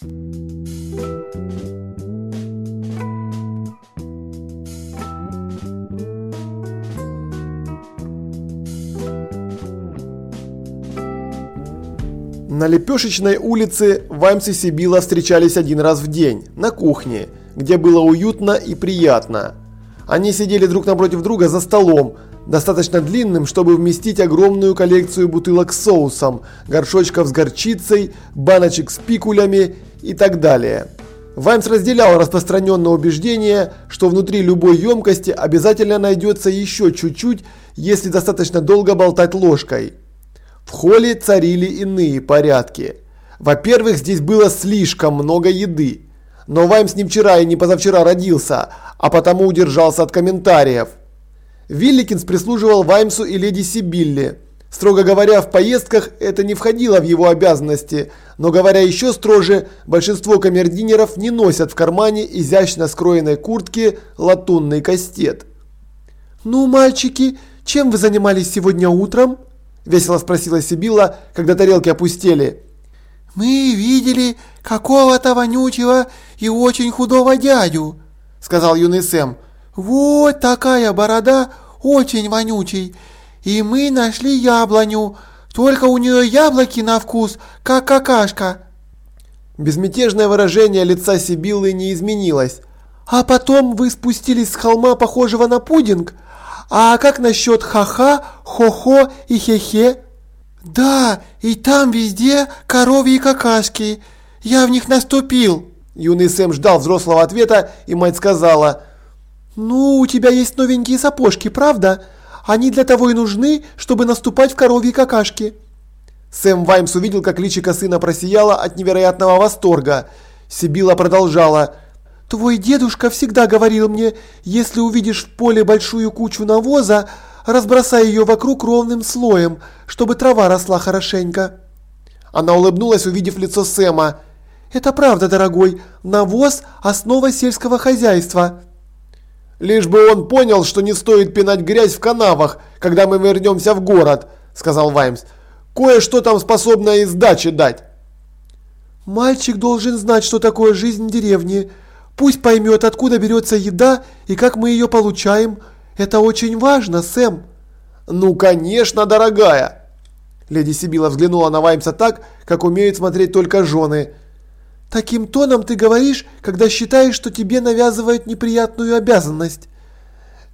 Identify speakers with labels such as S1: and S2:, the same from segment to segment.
S1: На Лепешечной улице Ваймс и Сибила встречались один раз в день, на кухне, где было уютно и приятно. Они сидели друг напротив друга за столом, достаточно длинным, чтобы вместить огромную коллекцию бутылок с соусом, горшочков с горчицей, баночек с пикулями и так далее. Ваймс разделял распространенное убеждение, что внутри любой емкости обязательно найдется еще чуть-чуть, если достаточно долго болтать ложкой. В холле царили иные порядки. Во-первых, здесь было слишком много еды. Но Ваймс не вчера и не позавчера родился, а потому удержался от комментариев. Вилликинс прислуживал Ваймсу и леди Сибилле. Строго говоря, в поездках это не входило в его обязанности, но говоря еще строже, большинство камердинеров не носят в кармане изящно скроенной куртки латунный кастет.
S2: «Ну, мальчики, чем вы занимались сегодня утром?» весело спросила Сибила, когда тарелки опустели.
S3: «Мы видели какого-то вонючего и очень худого дядю», – сказал юный Сэм. «Вот такая борода, очень вонючий. И мы нашли яблоню, только у нее яблоки на вкус, как какашка».
S1: Безмятежное выражение лица Сибиллы не изменилось.
S2: «А потом вы спустились с холма, похожего на пудинг?» А как насчет ха-ха, хо-хо и хе-хе?
S3: Да, и там везде коровьи какашки. Я в них наступил.
S1: Юный Сэм ждал взрослого ответа, и мать сказала.
S2: Ну, у тебя есть новенькие сапожки, правда? Они для того и нужны, чтобы наступать в коровьи какашки.
S1: Сэм Ваймс увидел, как личико сына просияло от невероятного восторга. Сибила продолжала.
S2: Твой дедушка всегда говорил мне, если увидишь в поле большую кучу навоза, разбросай ее вокруг ровным слоем, чтобы трава росла хорошенько.
S1: Она улыбнулась, увидев лицо Сэма.
S2: Это правда, дорогой, навоз – основа сельского хозяйства.
S1: Лишь бы он понял, что не стоит пинать грязь в канавах, когда мы вернемся в город, сказал Ваймс. Кое-что там способно и сдачи дать.
S2: Мальчик должен знать, что такое жизнь в деревне. Пусть поймет, откуда берется еда и как мы ее получаем. Это очень важно, Сэм.
S1: Ну, конечно, дорогая. Леди Сибила взглянула на Ваймса так, как умеют смотреть только жены.
S2: Таким тоном ты говоришь, когда считаешь, что тебе навязывают неприятную обязанность.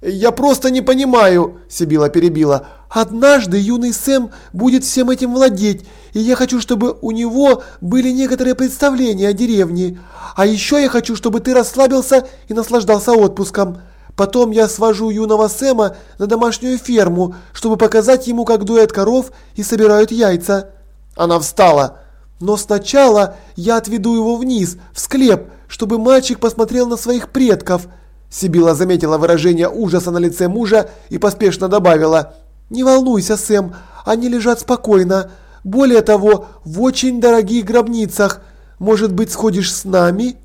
S1: «Я просто не понимаю», – Сибила перебила.
S2: «Однажды юный Сэм будет всем этим владеть, и я хочу, чтобы у него были некоторые представления о деревне. А еще я хочу, чтобы ты расслабился и наслаждался отпуском. Потом я свожу юного Сэма на домашнюю ферму, чтобы показать ему, как дует коров и собирают яйца».
S1: Она встала.
S2: «Но сначала я отведу его вниз, в склеп, чтобы мальчик посмотрел на своих предков».
S1: Сибила заметила выражение ужаса на лице мужа и поспешно добавила.
S2: «Не волнуйся, Сэм, они лежат спокойно. Более того, в очень дорогих гробницах. Может быть, сходишь с нами?»